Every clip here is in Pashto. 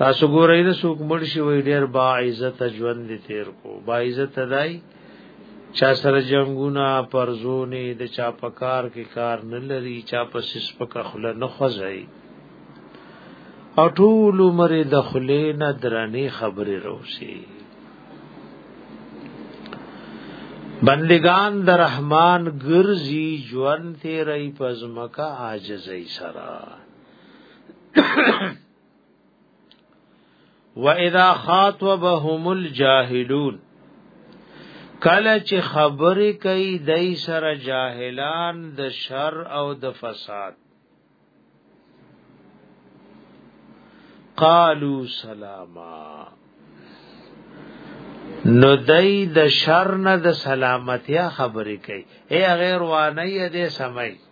تاسو ګورئ د سوق مړ شي وي ډیر با عزت ژوند دي تیر کو با عزت دای چا سره جنگونه پرزونی د چا پکار کې کار نه لري چا په سپک خله نه خوځي او ټول عمر د خله نه درنې خبرې روشي بندگان د رحمان ګرځي ژوند تیرې پزمکه عاجزې سره واذا خاطبهم الجاهلون کله چې خبرې کوي دای سره جاهلان د شر او د فساد قالو سلاما نو دای د شر نه د سلامتیا خبرې کوي اے غیر وانه دې سمای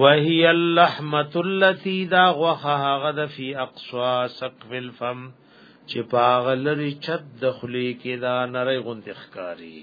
وهي اللحمه التي دا غوخه هغه د فی اقصا سقف الفم چې پاغه لري چت د خلی کې دا نری غوند ښکاری